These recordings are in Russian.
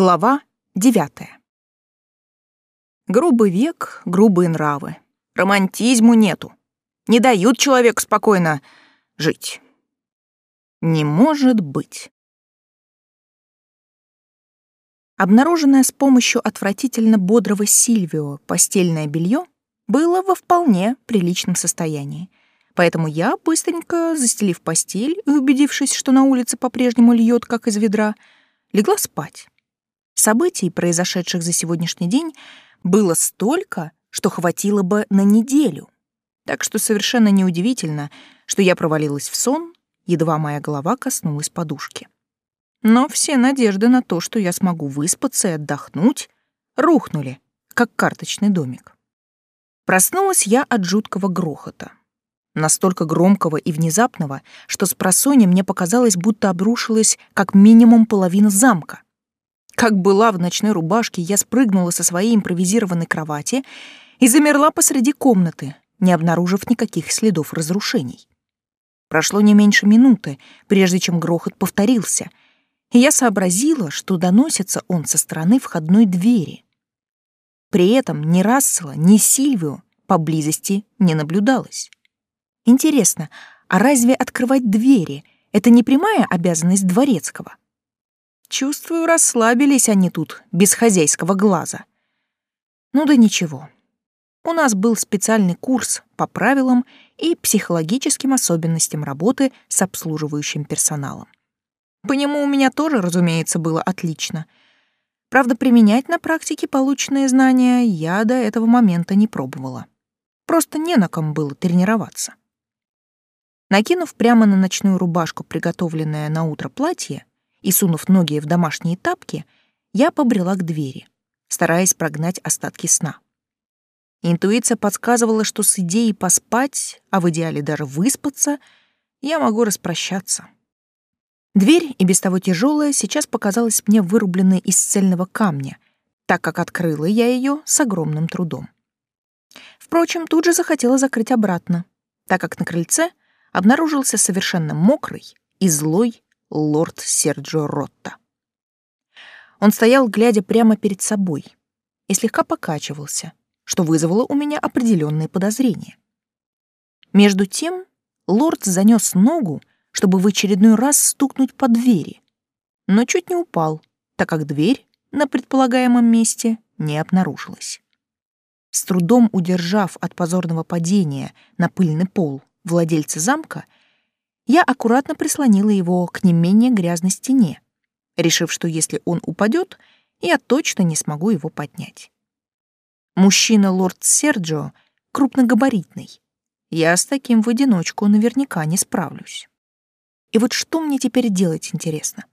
Глава девятая. Грубый век, грубые нравы. Романтизму нету. Не дают человеку спокойно жить. Не может быть. Обнаруженное с помощью отвратительно бодрого Сильвио постельное белье было во вполне приличном состоянии. Поэтому я, быстренько застелив постель и убедившись, что на улице по-прежнему льет, как из ведра, легла спать. Событий, произошедших за сегодняшний день, было столько, что хватило бы на неделю. Так что совершенно неудивительно, что я провалилась в сон, едва моя голова коснулась подушки. Но все надежды на то, что я смогу выспаться и отдохнуть, рухнули, как карточный домик. Проснулась я от жуткого грохота. Настолько громкого и внезапного, что с просонья мне показалось, будто обрушилась как минимум половина замка. Как была в ночной рубашке, я спрыгнула со своей импровизированной кровати и замерла посреди комнаты, не обнаружив никаких следов разрушений. Прошло не меньше минуты, прежде чем грохот повторился, и я сообразила, что доносится он со стороны входной двери. При этом ни Рассела, ни Сильвио поблизости не наблюдалось. Интересно, а разве открывать двери — это не прямая обязанность дворецкого? Чувствую, расслабились они тут, без хозяйского глаза. Ну да ничего. У нас был специальный курс по правилам и психологическим особенностям работы с обслуживающим персоналом. По нему у меня тоже, разумеется, было отлично. Правда, применять на практике полученные знания я до этого момента не пробовала. Просто не на ком было тренироваться. Накинув прямо на ночную рубашку приготовленное на утро платье, и, сунув ноги в домашние тапки, я побрела к двери, стараясь прогнать остатки сна. Интуиция подсказывала, что с идеей поспать, а в идеале даже выспаться, я могу распрощаться. Дверь, и без того тяжелая, сейчас показалась мне вырубленной из цельного камня, так как открыла я ее с огромным трудом. Впрочем, тут же захотела закрыть обратно, так как на крыльце обнаружился совершенно мокрый и злой лорд Серджио Ротта. Он стоял, глядя прямо перед собой, и слегка покачивался, что вызвало у меня определенные подозрения. Между тем лорд занес ногу, чтобы в очередной раз стукнуть по двери, но чуть не упал, так как дверь на предполагаемом месте не обнаружилась. С трудом удержав от позорного падения на пыльный пол владельца замка, я аккуратно прислонила его к не менее грязной стене, решив, что если он упадет, я точно не смогу его поднять. Мужчина лорд Серджио крупногабаритный. Я с таким в одиночку наверняка не справлюсь. И вот что мне теперь делать, интересно?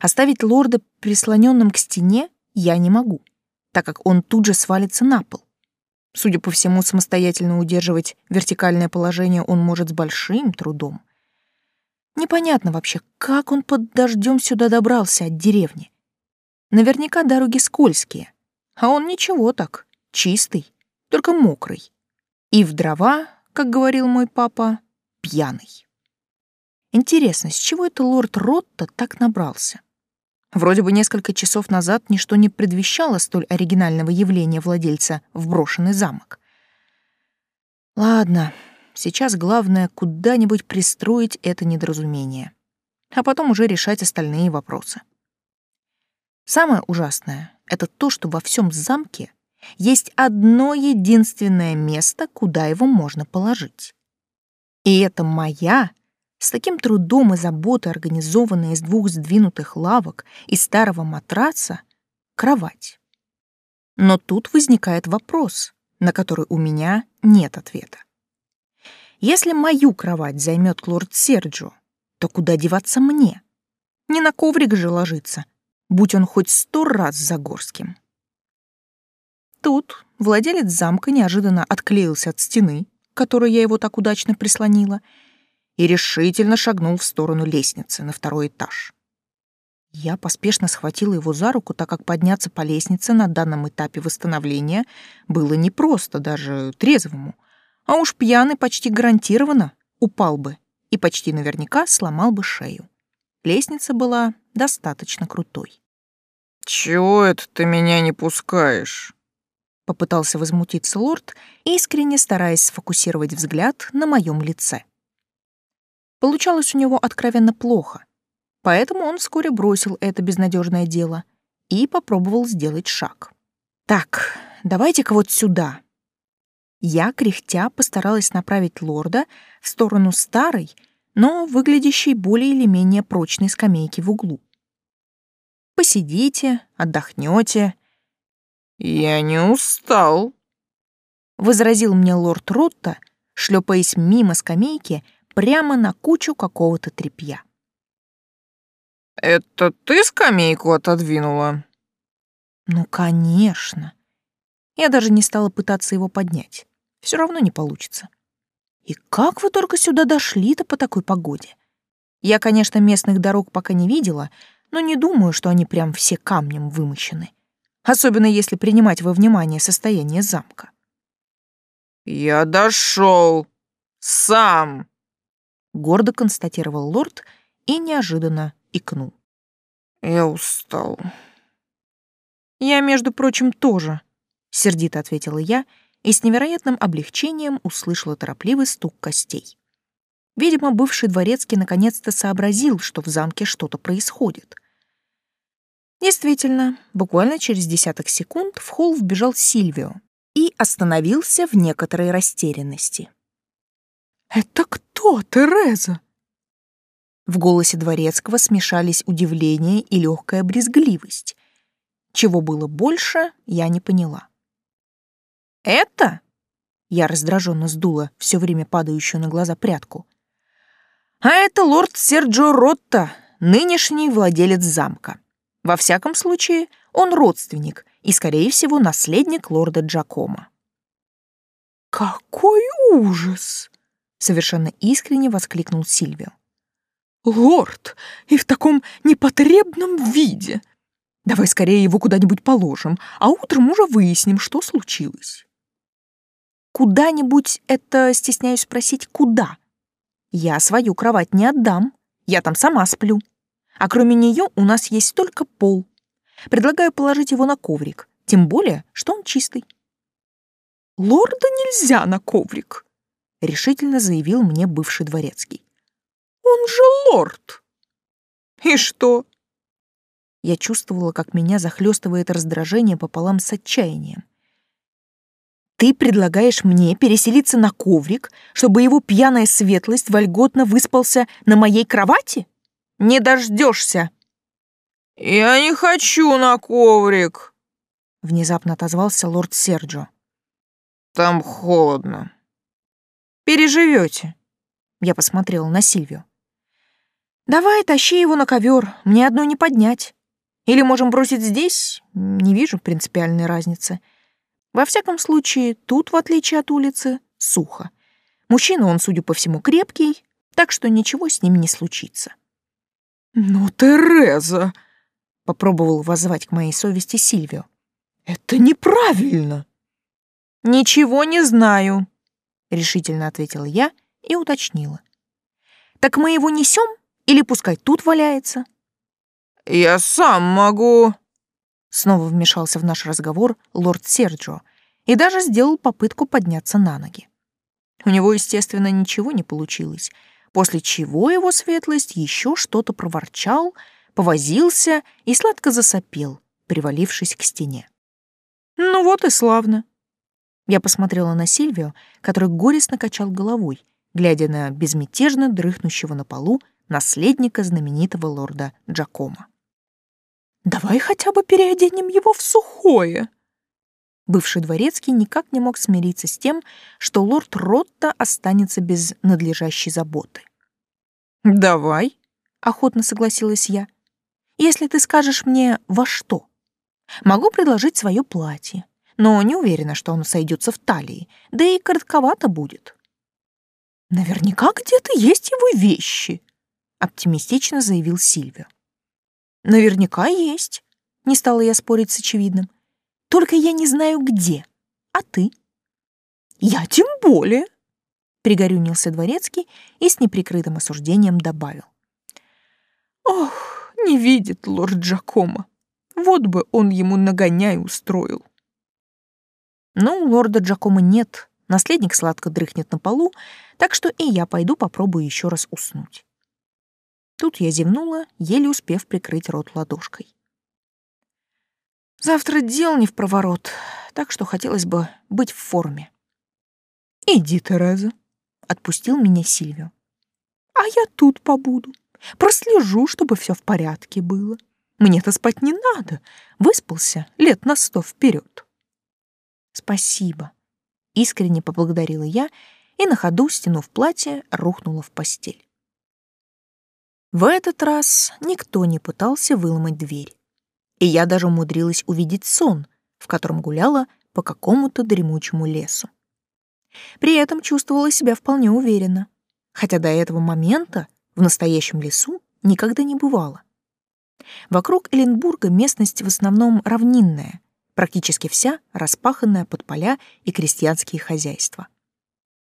Оставить лорда прислоненным к стене я не могу, так как он тут же свалится на пол. Судя по всему, самостоятельно удерживать вертикальное положение он может с большим трудом. Непонятно вообще, как он под дождем сюда добрался от деревни. Наверняка дороги скользкие, а он ничего так, чистый, только мокрый. И в дрова, как говорил мой папа, пьяный. Интересно, с чего это лорд Ротта так набрался? Вроде бы несколько часов назад ничто не предвещало столь оригинального явления владельца в брошенный замок. Ладно, Сейчас главное куда-нибудь пристроить это недоразумение, а потом уже решать остальные вопросы. Самое ужасное — это то, что во всем замке есть одно единственное место, куда его можно положить. И это моя, с таким трудом и заботой организованная из двух сдвинутых лавок и старого матраца, кровать. Но тут возникает вопрос, на который у меня нет ответа. Если мою кровать займет лорд Серджио, то куда деваться мне? Не на коврик же ложиться, будь он хоть сто раз Загорским. Тут владелец замка неожиданно отклеился от стены, которой я его так удачно прислонила, и решительно шагнул в сторону лестницы на второй этаж. Я поспешно схватила его за руку, так как подняться по лестнице на данном этапе восстановления было непросто даже трезвому — а уж пьяный почти гарантированно упал бы и почти наверняка сломал бы шею. Лестница была достаточно крутой. «Чего это ты меня не пускаешь?» Попытался возмутиться лорд, искренне стараясь сфокусировать взгляд на моем лице. Получалось у него откровенно плохо, поэтому он вскоре бросил это безнадежное дело и попробовал сделать шаг. «Так, давайте-ка вот сюда». Я, кряхтя, постаралась направить лорда в сторону старой, но выглядящей более или менее прочной скамейки в углу. Посидите, отдохнете. Я не устал, возразил мне лорд Ротта, шлепаясь мимо скамейки прямо на кучу какого-то тряпья. Это ты скамейку отодвинула? Ну, конечно. Я даже не стала пытаться его поднять. Все равно не получится. И как вы только сюда дошли-то по такой погоде? Я, конечно, местных дорог пока не видела, но не думаю, что они прям все камнем вымощены. Особенно если принимать во внимание состояние замка. «Я дошел. Сам!» Гордо констатировал лорд и неожиданно икнул. «Я устал». «Я, между прочим, тоже», — сердито ответила я и с невероятным облегчением услышала торопливый стук костей. Видимо, бывший дворецкий наконец-то сообразил, что в замке что-то происходит. Действительно, буквально через десяток секунд в холл вбежал Сильвио и остановился в некоторой растерянности. «Это кто, Тереза?» В голосе дворецкого смешались удивление и легкая брезгливость. Чего было больше, я не поняла. «Это?» Я раздраженно сдула все время падающую на глаза прядку — а это лорд Серджо Ротта, нынешний владелец замка. Во всяком случае, он родственник и, скорее всего, наследник лорда Джакома. «Какой ужас!» — совершенно искренне воскликнул Сильвио. «Лорд! И в таком непотребном виде! Давай скорее его куда-нибудь положим, а утром уже выясним, что случилось». «Куда-нибудь — это, стесняюсь спросить, куда?» Я свою кровать не отдам. Я там сама сплю. А кроме нее у нас есть только пол. Предлагаю положить его на коврик, тем более, что он чистый. Лорда нельзя на коврик, решительно заявил мне бывший дворецкий. Он же лорд. И что? Я чувствовала, как меня захлестывает раздражение пополам с отчаянием. Ты предлагаешь мне переселиться на коврик, чтобы его пьяная светлость вольготно выспался на моей кровати? Не дождешься. Я не хочу на коврик, внезапно отозвался лорд Серджо. Там холодно. Переживете. Я посмотрела на Сильвию. Давай, тащи его на ковер, мне одно не поднять. Или можем бросить здесь, не вижу принципиальной разницы. Во всяком случае, тут, в отличие от улицы, сухо. Мужчина он, судя по всему, крепкий, так что ничего с ним не случится. «Ну, Тереза!» — попробовал воззвать к моей совести Сильвио. «Это неправильно!» «Ничего не знаю», — решительно ответила я и уточнила. «Так мы его несем или пускай тут валяется?» «Я сам могу», Снова вмешался в наш разговор лорд Серджо и даже сделал попытку подняться на ноги. У него, естественно, ничего не получилось, после чего его светлость еще что-то проворчал, повозился и сладко засопел, привалившись к стене. «Ну вот и славно». Я посмотрела на Сильвио, который горестно качал головой, глядя на безмятежно дрыхнущего на полу наследника знаменитого лорда Джакома. Давай хотя бы переоденем его в сухое. Бывший дворецкий никак не мог смириться с тем, что лорд Ротта останется без надлежащей заботы. «Давай», — охотно согласилась я, — «если ты скажешь мне, во что. Могу предложить свое платье, но не уверена, что оно сойдется в талии, да и коротковато будет». «Наверняка где-то есть его вещи», — оптимистично заявил Сильвия. Наверняка есть. Не стала я спорить с очевидным. Только я не знаю где. А ты? Я тем более. Пригорюнился дворецкий и с неприкрытым осуждением добавил. Ох, не видит лорд Джакома. Вот бы он ему нагоняй устроил. Но у лорда Джакома нет, наследник сладко дрыхнет на полу, так что и я пойду попробую еще раз уснуть. Тут я зевнула, еле успев прикрыть рот ладошкой. Завтра дел не в проворот, так что хотелось бы быть в форме. «Иди, Тереза», — отпустил меня Сильвио. «А я тут побуду. Прослежу, чтобы все в порядке было. Мне-то спать не надо. Выспался лет на сто вперед. «Спасибо», — искренне поблагодарила я и на ходу, стянув платье, рухнула в постель. В этот раз никто не пытался выломать дверь и я даже умудрилась увидеть сон, в котором гуляла по какому-то дремучему лесу. При этом чувствовала себя вполне уверенно, хотя до этого момента в настоящем лесу никогда не бывало. Вокруг Эленбурга местность в основном равнинная, практически вся распаханная под поля и крестьянские хозяйства.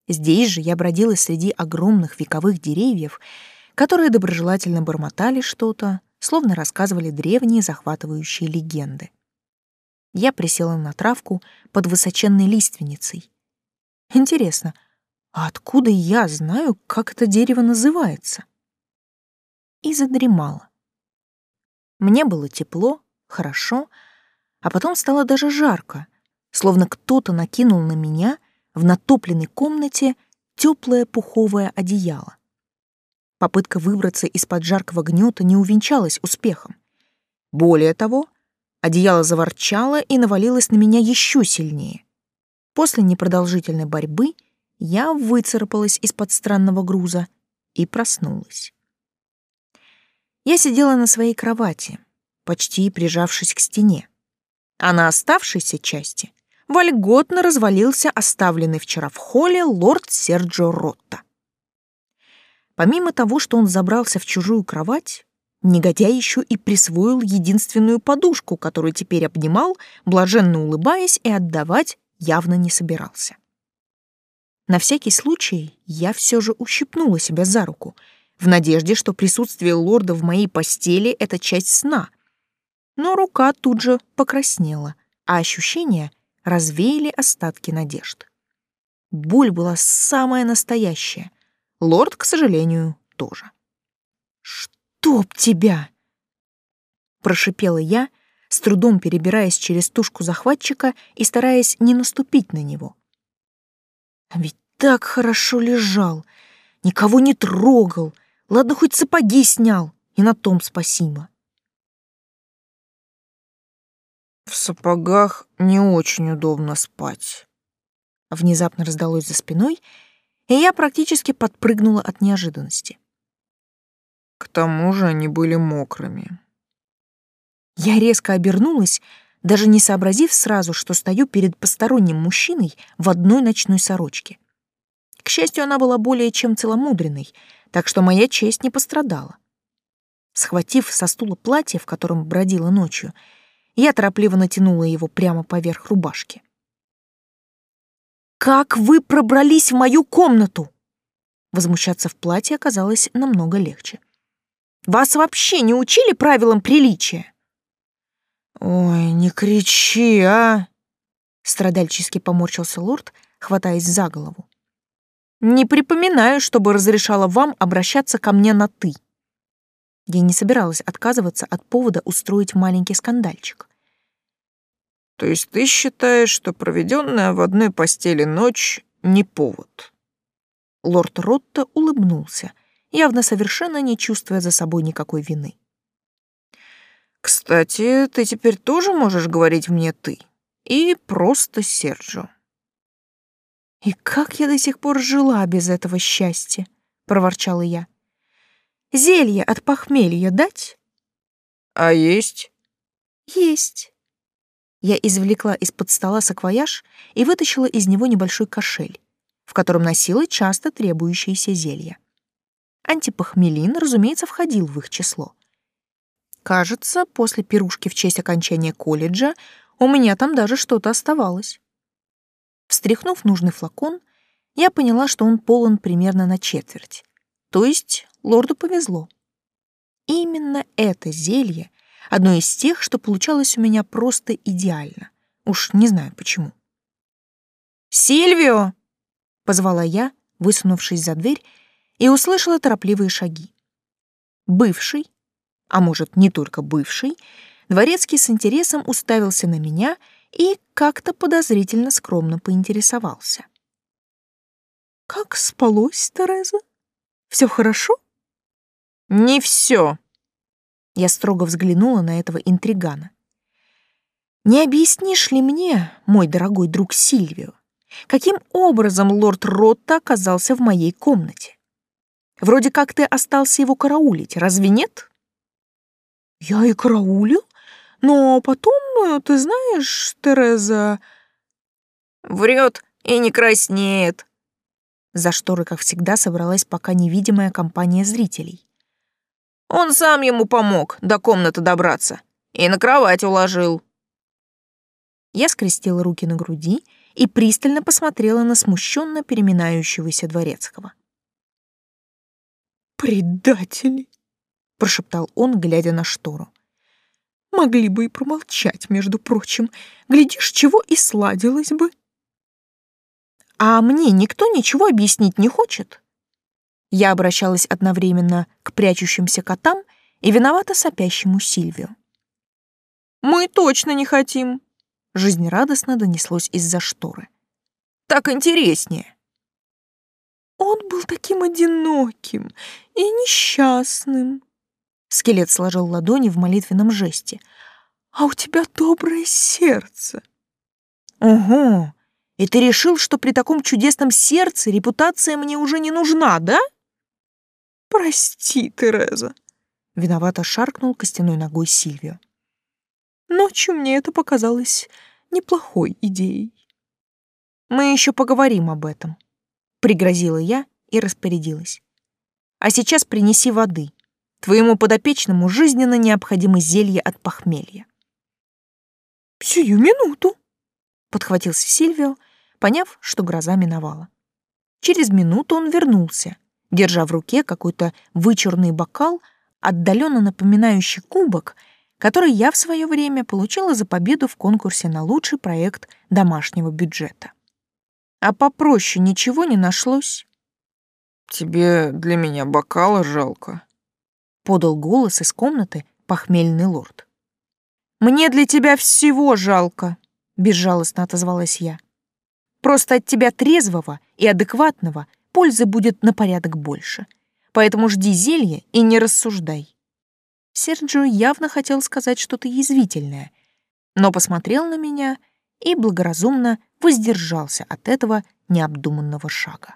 Здесь же я бродила среди огромных вековых деревьев, которые доброжелательно бормотали что-то, словно рассказывали древние захватывающие легенды. Я присела на травку под высоченной лиственницей. Интересно, а откуда я знаю, как это дерево называется? И задремала. Мне было тепло, хорошо, а потом стало даже жарко, словно кто-то накинул на меня в натопленной комнате теплое пуховое одеяло. Попытка выбраться из-под жаркого гнета не увенчалась успехом. Более того, одеяло заворчало и навалилось на меня еще сильнее. После непродолжительной борьбы я выцарапалась из-под странного груза и проснулась. Я сидела на своей кровати, почти прижавшись к стене, а на оставшейся части вольготно развалился оставленный вчера в холле лорд Серджо Ротта. Помимо того, что он забрался в чужую кровать, негодяй еще и присвоил единственную подушку, которую теперь обнимал, блаженно улыбаясь и отдавать явно не собирался. На всякий случай я все же ущипнула себя за руку, в надежде, что присутствие лорда в моей постели — это часть сна. Но рука тут же покраснела, а ощущения развеяли остатки надежд. Боль была самая настоящая, Лорд, к сожалению, тоже. «Чтоб тебя!» Прошипела я, с трудом перебираясь через тушку захватчика и стараясь не наступить на него. Ведь так хорошо лежал, никого не трогал, ладно, хоть сапоги снял, и на том спасибо. В сапогах не очень удобно спать. Внезапно раздалось за спиной, и я практически подпрыгнула от неожиданности. К тому же они были мокрыми. Я резко обернулась, даже не сообразив сразу, что стою перед посторонним мужчиной в одной ночной сорочке. К счастью, она была более чем целомудренной, так что моя честь не пострадала. Схватив со стула платье, в котором бродила ночью, я торопливо натянула его прямо поверх рубашки. Как вы пробрались в мою комнату? Возмущаться в платье оказалось намного легче. Вас вообще не учили правилам приличия? Ой, не кричи, а? Страдальчески поморщился лорд, хватаясь за голову. Не припоминаю, чтобы разрешала вам обращаться ко мне на «ты». Я не собиралась отказываться от повода устроить маленький скандальчик. То есть ты считаешь, что проведенная в одной постели ночь не повод? Лорд Ротта улыбнулся, явно совершенно не чувствуя за собой никакой вины. Кстати, ты теперь тоже можешь говорить мне ты и просто Серджо. И как я до сих пор жила без этого счастья, проворчала я. Зелье от похмелья дать? А есть? Есть. Я извлекла из-под стола саквояж и вытащила из него небольшой кошель, в котором носила часто требующиеся зелья. Антипохмелин, разумеется, входил в их число. Кажется, после пирушки в честь окончания колледжа у меня там даже что-то оставалось. Встряхнув нужный флакон, я поняла, что он полон примерно на четверть. То есть лорду повезло. Именно это зелье Одно из тех, что получалось у меня просто идеально. Уж не знаю почему. «Сильвио!» — позвала я, высунувшись за дверь, и услышала торопливые шаги. Бывший, а может, не только бывший, дворецкий с интересом уставился на меня и как-то подозрительно скромно поинтересовался. «Как спалось, Тереза? Все хорошо?» «Не все», я строго взглянула на этого интригана. «Не объяснишь ли мне, мой дорогой друг Сильвио, каким образом лорд Ротта оказался в моей комнате? Вроде как ты остался его караулить, разве нет?» «Я и караулил, но потом, ты знаешь, Тереза...» «Врет и не краснеет». За шторы, как всегда, собралась пока невидимая компания зрителей. Он сам ему помог до комнаты добраться и на кровать уложил. Я скрестила руки на груди и пристально посмотрела на смущенно переминающегося дворецкого. «Предатели!» — прошептал он, глядя на штору. «Могли бы и промолчать, между прочим. Глядишь, чего и сладилось бы». «А мне никто ничего объяснить не хочет?» Я обращалась одновременно к прячущимся котам и виновато сопящему Сильвию. «Мы точно не хотим!» Жизнерадостно донеслось из-за шторы. «Так интереснее!» «Он был таким одиноким и несчастным!» Скелет сложил ладони в молитвенном жесте. «А у тебя доброе сердце!» «Ого! И ты решил, что при таком чудесном сердце репутация мне уже не нужна, да?» «Прости, Тереза», — виновато шаркнул костяной ногой Сильвио. «Ночью мне это показалось неплохой идеей». «Мы еще поговорим об этом», — пригрозила я и распорядилась. «А сейчас принеси воды. Твоему подопечному жизненно необходимо зелье от похмелья». «Сию минуту», — подхватился Сильвио, поняв, что гроза миновала. Через минуту он вернулся, держа в руке какой-то вычурный бокал, отдаленно напоминающий кубок, который я в свое время получила за победу в конкурсе на лучший проект домашнего бюджета. А попроще ничего не нашлось. «Тебе для меня бокала жалко», — подал голос из комнаты похмельный лорд. «Мне для тебя всего жалко», — безжалостно отозвалась я. «Просто от тебя трезвого и адекватного пользы будет на порядок больше. Поэтому жди зелья и не рассуждай. Серджио явно хотел сказать что-то язвительное, но посмотрел на меня и благоразумно воздержался от этого необдуманного шага.